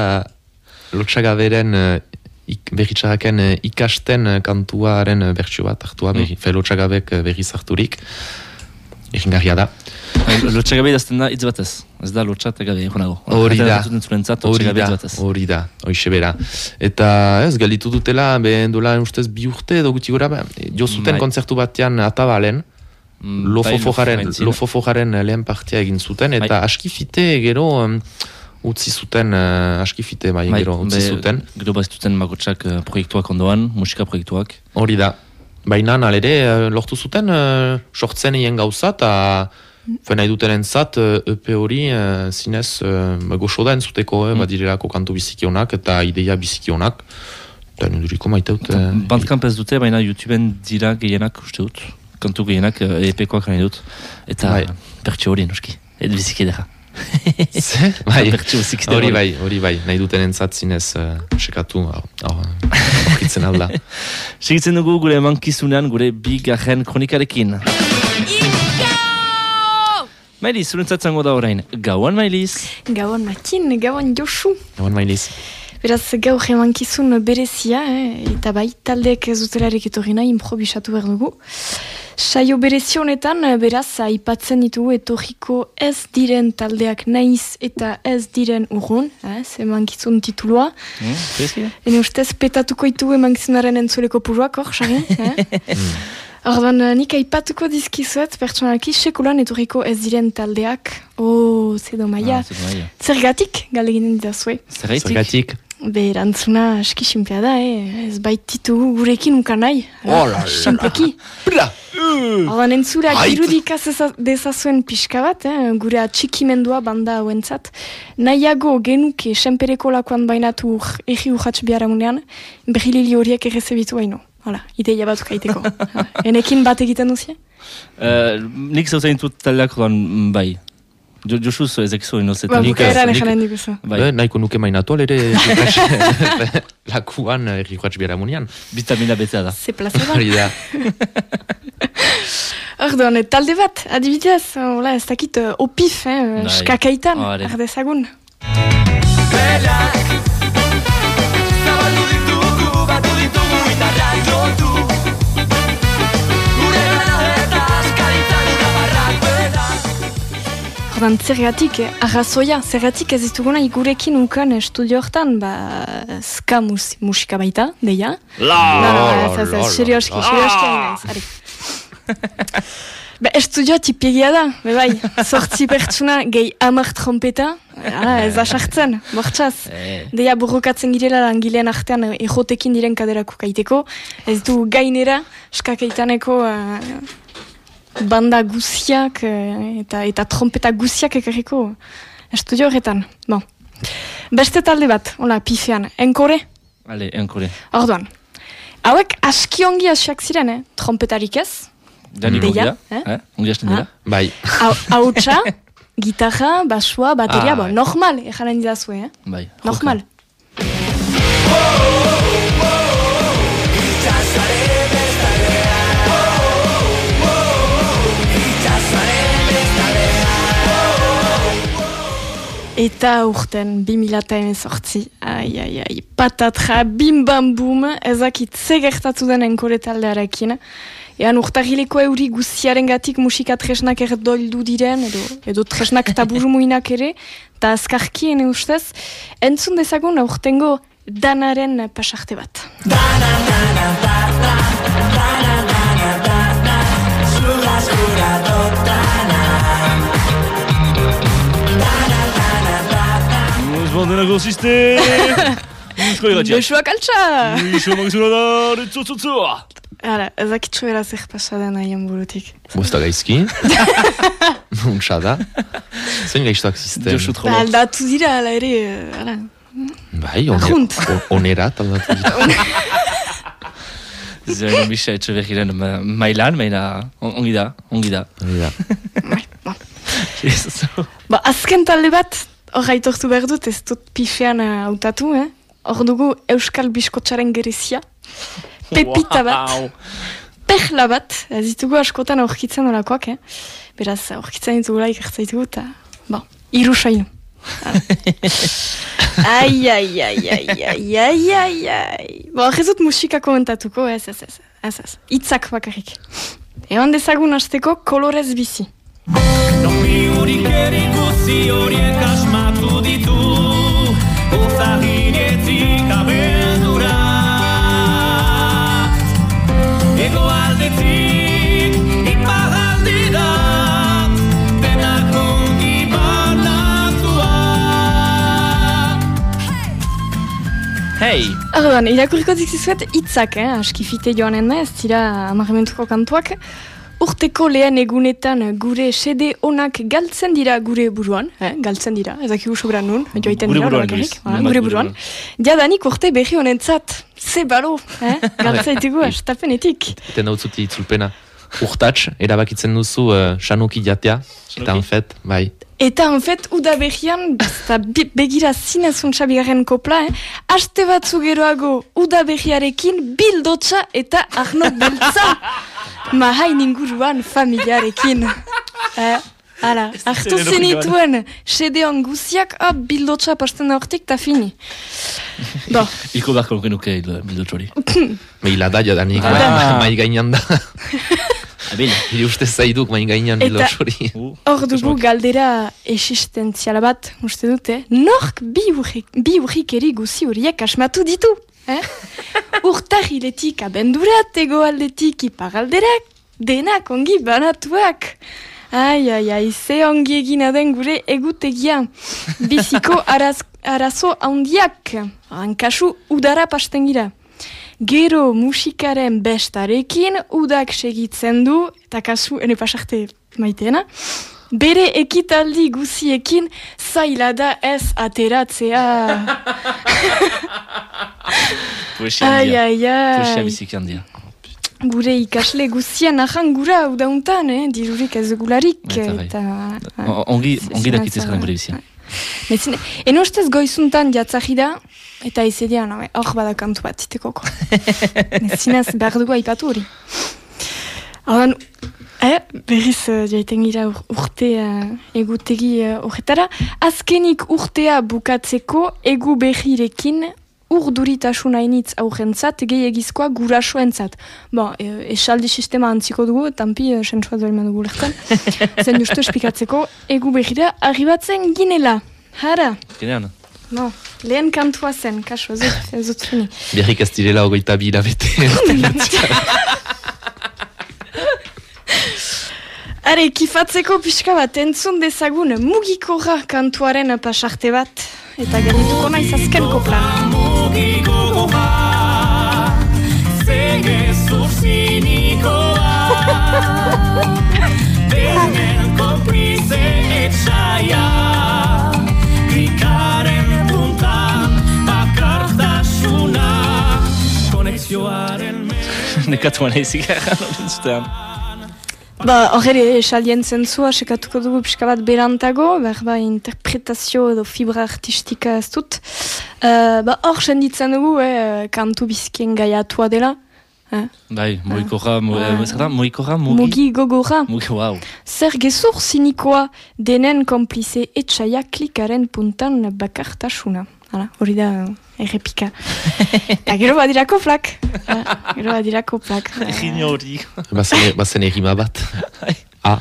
lotxagaberen uh, ik, berritxarraken uh, ikasten uh, kantuaren uh, bertsio bat hartua, Mm. berri, fe lotxagabek uh, berriz harturik. Egingarria da. Lotxagabe idazten da hitz batez. Ez da lotxat gabe, jonago. Hori da. Hori da, hori da, hoixe bera. Eta ez, galitu dutela, behen dola ustez bi urte edo gutxi gora, ba, jo zuten Bai. kontzertu batean atabalen, Mm, lofofojaren, bai, lofofojaren lehen partia egin zuten, eta Bai. askifite gero um, utzi zuten, uh, askifite bai, Bai, gero utzi zuten. Gero bazituten makotxak uh, proiektuak ondoan, musika proiektuak. Hori da. Baina alere, eh, lortu zuten uh, sortzen egin gauza, eta Fe nahi duten entzat, uh, EP hori uh, zinez uh, goxo da entzuteko, eh, Mm. badirelako kantu bizikionak eta ideia bizikionak. Eta ninduriko maite dut. eh, Bandcamp ez dute, baina YouTubeen dira gehienak uste dut. Kantu gehienak uh, EP-koak nahi dut. Eta Bai. pertsi hori, noski. Et biziki edera. Ze? bai, biziki hori edera. bai, hori bai, nahi duten entzat zinez uh, sekatu, hau, hau, aurkitzen alda. Segitzen dugu gure emankizunean, gure bigarren kronikarekin. Mailiz, zurentzat zango da orain. Gauan, Mailiz. Gauan Makin, gauan Josu. Gauan mailiz. Beraz, gaur emankizun berezia, eh? eta bai, taldeek ez dutelarik etorri nahi, improvisatu behar dugu. Saio berezi honetan, eh, beraz, aipatzen ditugu etorriko ez diren taldeak naiz eta ez diren urrun, eh? emankizun titulua. Zerezki? Ene ustez, petatuko itu emankizunaren entzuleko puruak, hor, xarri? Eh? Ordan, eh, nik aipatuko dizkizuet, pertsonalki, sekulan etorriko ez diren taldeak. Oh, zedo maia. Ah. Zergatik, galeginen didazue. Zergaitik? Zergatik, Be, erantzuna aski sinplea da, eh? ez baititu gurekin ukan nahi. La la. Simpleki. Bra! Ordan entzura Ait. irudikaz eza- dezazuen pixka bat, eh? gure atxikimendua banda hauentzat. Nahiago genuke senpereko lakoan bainatu ur, egi urratx biharamunean, behilili horiek errezebitu baino. Hala, ideia bat ukaiteko. Enekin bat egiten duzia? Uh, nik zautzen ditut taldeak mm, bai. Jo, Josu zo ezek zo inoz Ba, bukaeran nik- ejanen diguzu. Bai, Eh, nahiko nuke mainatu alere lakuan eh, errikoatz bera munian. vitamina betea da. Ze plaza da. Hori da. Orduan, talde bat, adibidez, hola, ez dakit, uh, opif, eh, Bai. skakaitan, Hore. ardezagun. Zabaldu Ordan, zergatik, eh, arrazoia, zergatik ez dituguna gurekin ukan estudio hortan, ba, ska mus, musika baita, deia. La! Ez, ez, ez, serioski, serioski ari. Ba, estudio tipiegia da, be bai, sortzi pertsuna, gehi amar trompeta, ala, ez da sartzen, bortxaz. Eh, Deia borrokatzen girela langileen artean eh, ejotekin diren kaderako kaiteko, ez du gainera, skakeitaneko eh, banda guziak eh, eta eta trompeta guziak ekarriko estudio horretan. Bon. Beste talde bat, hola, pifean, enkore, Ale, enkore. orduan. Hauek aski ongi hasiak ziren, eh? trompetarik ez, Deia, ongia? eh? Eh? Ongi hasten dira? Bai. Hau- hautsa, gitarra, basua, bateria, Ah, bo, bai. normal, ejanen didazue, eh? Bai. normal. Eta urten, 2018, ai, ai, ai, patatra, bim bam bum, ezakit ze gertatu den enkore taldearekin. Ean urtagileko euri guziaren gatik musika tresnak erdoldu diren, edo, edo tresnak taburumuinak ere, eta azkarki ene ustez, entzun dezagun aurtengo danaren pasarte bat. Muz denako ziste! Muzko irratxa. Besuak altxa! Muzko magazuna da, ritzutzutzua! Hala, ezakitzu beraz zer pasa den haien burutik. Bozta gaizki. Untsa da. Zein gaiztoak zisten. Josu Ba, trolot. aldatu dira, ala ere, hala. Bai, oner, Arrunt. o- onerat aldatu dira. Zeren bisa etxe behiren ma- mailan, baina on- ongi da, ongi da. Hori da. Ba, azken talde bat, hor aitortu behar dut, ez dut pifean eh, hautatu, eh? Hor dugu Euskal Biskotsaren gerezia. Pepita bat. Wow. perla bat, ez ditugu askotan aurkitzen olakoak, eh? Beraz, aurkitzen ditugula ikertzaitugu, eta, bon, iru soinu. ai, ai, ai, ai, ai, ai, ai, ai. Bo, ez dut musika komentatuko, ez, ez, ez, ez, ez, itzak bakarrik. Eman dezagun hasteko kolorez bizi. Normiurik erikusi horiek asmatu Hey! Orduan, irakurriko dizizuet itzak, eh? aski fite joanen da, ez dira amarrementuko kantuak. Urteko lehen egunetan gure sede onak galtzen dira gure buruan, eh? galtzen dira, ezakigu sobra nun, joaiten Gure dira, buruan, Luis. voilà, Nonbait gure gure buruan. Jadanik urte berri honentzat, ze balo, eh? galtzaitugu, estapenetik. Ten hau zuti itzulpena. Urtats, erabakitzen duzu uh, sanuki jatea. Eta en fet, bai. Eta, en fet, uda berrian, bi- begira zinezuntza bigarren kopla, eh? Aste batzu geroago, uda berriarekin bildotza eta arno beltza. Mahain inguruan familiarekin. Eh? Hala, hartu zenituen, sedeon guziak, ah, bildotza pasten da hortik, ta fini. Bo, Iko beharko genuke bildotxori. Meila da jadanik, Ah. mai, mai gainan da. Abil. Hiri uste zaiduk mai gainan Eta- bilosori. hor dugu galdera existentziala bat, uste dute, nork bi, urrik, bi urrikeri guzi horiek asmatu ditu? Eh? Urtahiletik abendurat, egoaldetik iparalderak, denak ongi banatuak. Ai, ai, ai, ze ongi egina den gure egutegia. Biziko araz, arazo handiak, hankasu udara pasten gira. Gero musikaren bestarekin udak segitzen du, eta kasu ene pasarte maiteena, bere ekitaldi guziekin zaila da ez ateratzea. Ai, ai, ai. Gure ikasle guzien ahan gura udauntan, eh? dirurik ez dugularik. Bai. Eta, Ongi, ongi zena dakitze zara. zaren gure bizia. Nezine, en ustez goizuntan jatzahi da, eta izedean, no, hor bada kantu bat zitekoko. Nezinez, behar dugu aipatu hori. Horren, eh, berriz uh, jaiten gira ur- urte uh, egutegi uh, horretara. Azkenik urtea bukatzeko egu behirekin urduritasun hainitz aurrentzat, gehiagizkoa gurasoentzat. Bon, e, esaldi sistema antziko dugu, tampi, e, sentsua duela dugu lertan. Zen justu espikatzeko, egu behira arribatzen ginela. Hara, Genean. no, lehen kantua zen, kaso, ez dut- ez dut fini. Berrik ez direla hogeita bi hilabete. Are, kifatzeko pixka bat entzun dezagun mugikorra kantuaren pasarte bat. Eta geldituko naiz azken koplan. Mugiko goga Zegezur zinikoa Demen konplize etxaia Klikaren puntan bakartasuna Konexioaren Nekatu nahi zigarra noren zutean. Ba, horre, esaldien zentzua, sekatuko dugu pixka bat berantago, berba interpretazio edo fibra artistika ez dut. Uh, ba, hor senditzen dugu, eh, kantu bizkien gaiatua dela. Eh? Bai, moikorra, mo, Ah. eh, moikorra, mugi? Mugi gogorra. Mugi, wow. Zer gezur zinikoa denen konplize etxaia klikaren puntan bakartasuna. Hala, hori da errepika. Eta gero badirako plak. Ah, gero badirako plak. Egin hori. bazen, egima bat. Ah.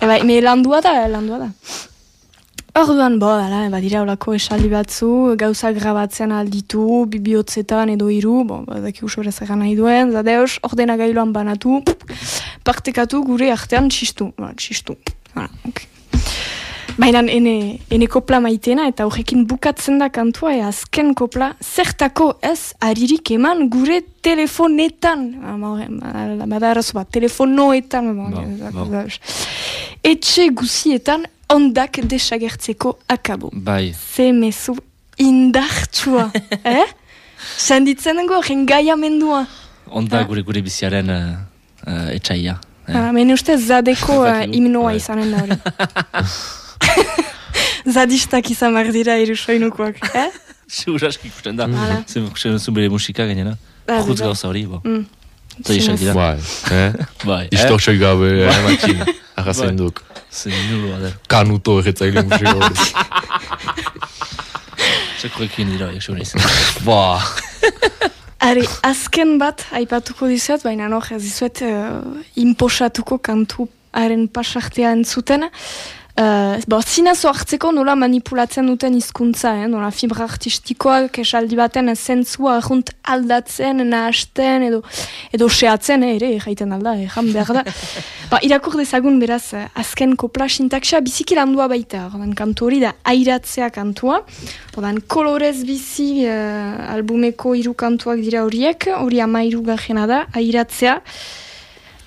Eba, me landua da, landua da. Orduan, bo, ala, badira olako esaldi batzu, gauza grabatzen alditu, bibiotzetan edo hiru, bo, badaki uso egan nahi duen, zadeus, ordena gailuan banatu, partekatu gure artean txistu. Ba, txistu. Voilà, ok. Baina ene, ene kopla maitena eta horrekin bukatzen da kantua e azken kopla zertako ez aririk eman gure telefonetan. Bada arazo bat, telefonoetan. Ba, Etxe guzietan ondak desagertzeko akabo. Bai. Ze mezu indartsua, eh? Senditzen dugu, horren gaiamendua. Onda Ah. gure gure biziaren uh, uh, etxaia. Eh? Ah, uste zadeko uh, himnoa Bai. izanen da hori. Zadistak izan behar dira irusoinukoak, eh? Segur aski ikusten da. Zer ikusten duzu bere musika gainera. Ah, Jutz bai. gauza hori, bo. Mm. Isak dira. Bai, eh? Bai. Istortxoi gabe, eh, matxin. Arrazen Bai. duk. Zer nulu ader. Kanuto erretzaile musika hori. Zekoekin dira, jak seguriz. Ba. Are, azken bat aipatuko dizuet, baina no, ez dizuet uh, imposatuko kantu haren pasartea entzuten. Uh, bo, zinazo hartzeko nola manipulatzen duten hizkuntza, eh? nola fibra artistikoak esaldi baten zentzua arrunt aldatzen, nahasten, edo, edo seatzen eh, ere, jaiten alda, ejan behar da. ba, irakur dezagun beraz, eh, azken kopla sintaksa biziki landua baita, ordan kantu hori da airatzea kantua, ordan kolorez bizi eh, albumeko hiru kantuak dira horiek, hori ama hirugarrena da, airatzea,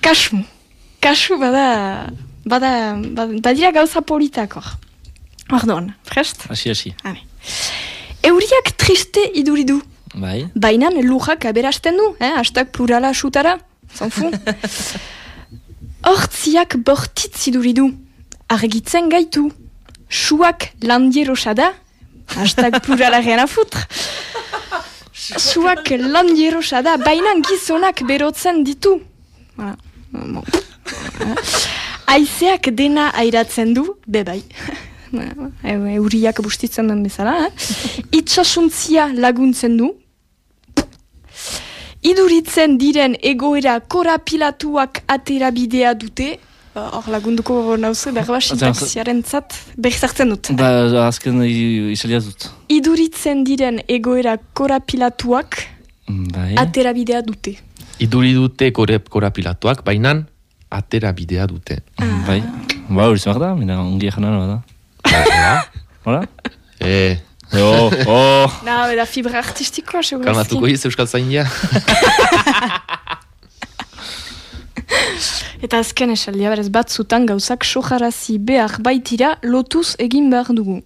kasu, kasu bada, bada, badira gauza politak hor. Orduan, prest? Asi, asi. Habe. Euriak triste iduridu, Bai. baina lujak aberasten du, eh? hashtag plurala sutara, zanfu. Hortziak bortitz iduridu, argitzen gaitu, suak landierosa da, hashtag plurala gena futre. Suak landierosa da, baina gizonak berotzen ditu. Voilà. Bon. Aizeak dena airatzen du, bebai. Eu- Euriak bustitzen den bezala. Eh? Itxasuntzia laguntzen du. Iduritzen diren egoera korapilatuak aterabidea dute. Ba, Hor lagunduko nauzu, berba sintaxiaren zat, behizartzen dut. Ba, azken i- isalia dut. Iduritzen diren egoera korapilatuak Bai. aterabidea dute. Iduri dute korapilatuak, bainan atera bidea dute. Bai. Ba, hori da, mina ongi ejanan da. Hola? Hola? Eh, Oh, oh. Na, beda fibra artistikoa, segurazki. kalmatuko hiz Euskal Zaindia? Eta azken esaldia berez batzutan gauzak sojarazi behar baitira lotuz egin behar dugu.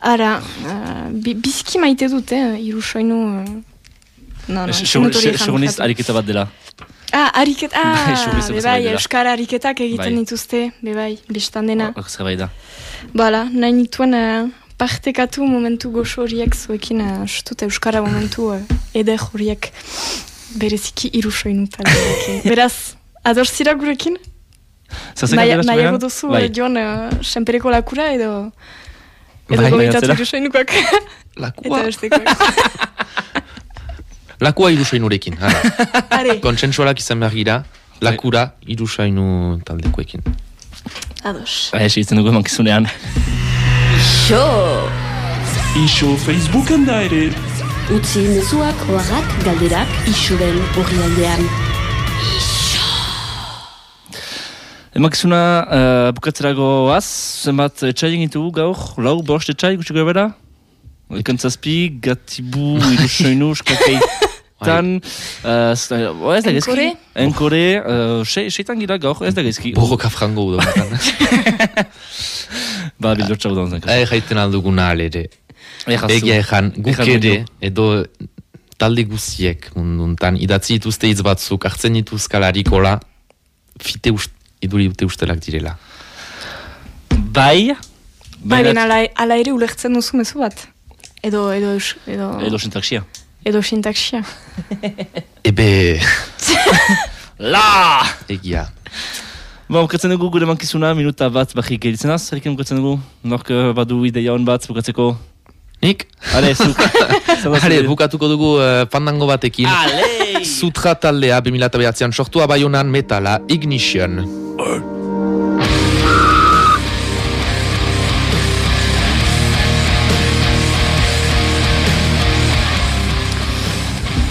Ara, uh, bi, bizki maite dute, uh, irusoinu... Uh, no, no, Seguniz jatu. ariketa bat dela. Ah, ariket, Bai, ah, seguriz bebai, euskara ariketak egiten Bai. dituzte, bebai, bistan dena. Hor zerbait da. Bala, nahi nituen uh, partekatu momentu goxo horiek zuekin, uh, euskara momentu uh, eder horiek bereziki irusoinu taldeekin. Beraz, ador zira gurekin? Nahiago zuberan? duzu Bai. eh, joan uh, senpereko lakura edo edo Bai, gomitatu eta Lakua, bestekoak. lakua irusainurekin. Hala. Are, Kontsensualak izan behar gira, lakura irusainu taldekoekin. ados. Bai, esitzen dugu emankizunean. Ixo! Ixo Facebooken da ere. Utzi mezuak, oharrak, galderak, ixoren horri aldean. Emakizuna uh, bukatzerago az, zenbat etxai egitugu gaur, lau, bost etxai, gutxi gara bera? Ekantzazpi, gatibu, irusoinu, skakeitan, uh, z- oh, ez da gezki? Enkore? Enkore, uh, se, seitan gira gaur, ez da gezki. Borroka frango udokan. Ba, bildotxa udan zen. Eh, jaiten alduguna alere. Egia ejan, guk ere, edo talde guziek munduntan, idatzi dituzte hitz batzuk, hartzen dituzkalarikola, fite ust, iduri dute ustelak direla. Bai, Baina ala, ala ere ulertzen duzu mezu bat. Edo, edo, edo, Edo sintaxia. edo sintaxia. Ebe, La! egia. Ba, bukatzen dugu gure mankizuna, minuta bat bakik geritzen az, herriken bukatzen dugu. Nork eh, badu ideia hon bat bukatzeko. Nik? Ale, zuk. Hale, bukatuko dugu uh, pandango batekin. Ale! Sutra taldea 2009an sortua baionan metala Ignition.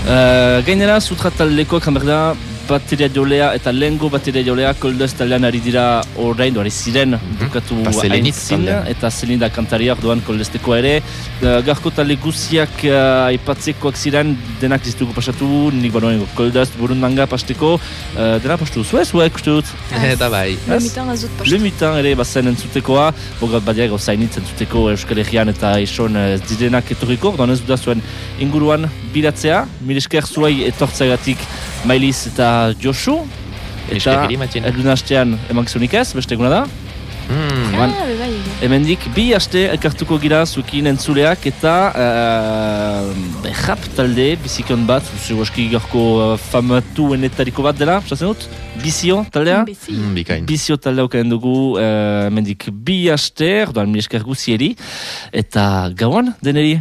Uh, gainera, sutra taldekoak hamar da, bateria jolea eta lehengo bateria jolea koldez taldean ari dira orain, ari ziren bukatu Selenit aintzin, taldean. eta Selin da kantaria orduan koldezteko ere. Uh, Garko talde guziak uh, aipatzekoak ziren, denak diztugu pasatu, nik banoen koldez burundanga pasteko, uh, dena pastu zue, zue, uste dut. Eta bai. Le mitan ez dut pastu. Le Mutin ere bazen entzutekoa, bogat badiak osainitz entzuteko Euskal Herrian eta ison eh, ez direnak etorriko, orduan ez dut zuen inguruan biratzea, mil esker zuei etortzagatik Mailiz eta Josu, eta edun hastean emankizunik ez, beste eguna da. Mm, Joan. Ah, be bai. Hemendik bi aste elkartuko gira zuekin entzuleak eta uh, behap talde bizikon bat, zueski gaurko uh, famatuenetariko bat dela, esaten dut? Bizio taldea? Mm, bikain. Bizio talde okaen dugu uh, mendik bi aste, orduan mi esker guzieri, eta gauan deneri.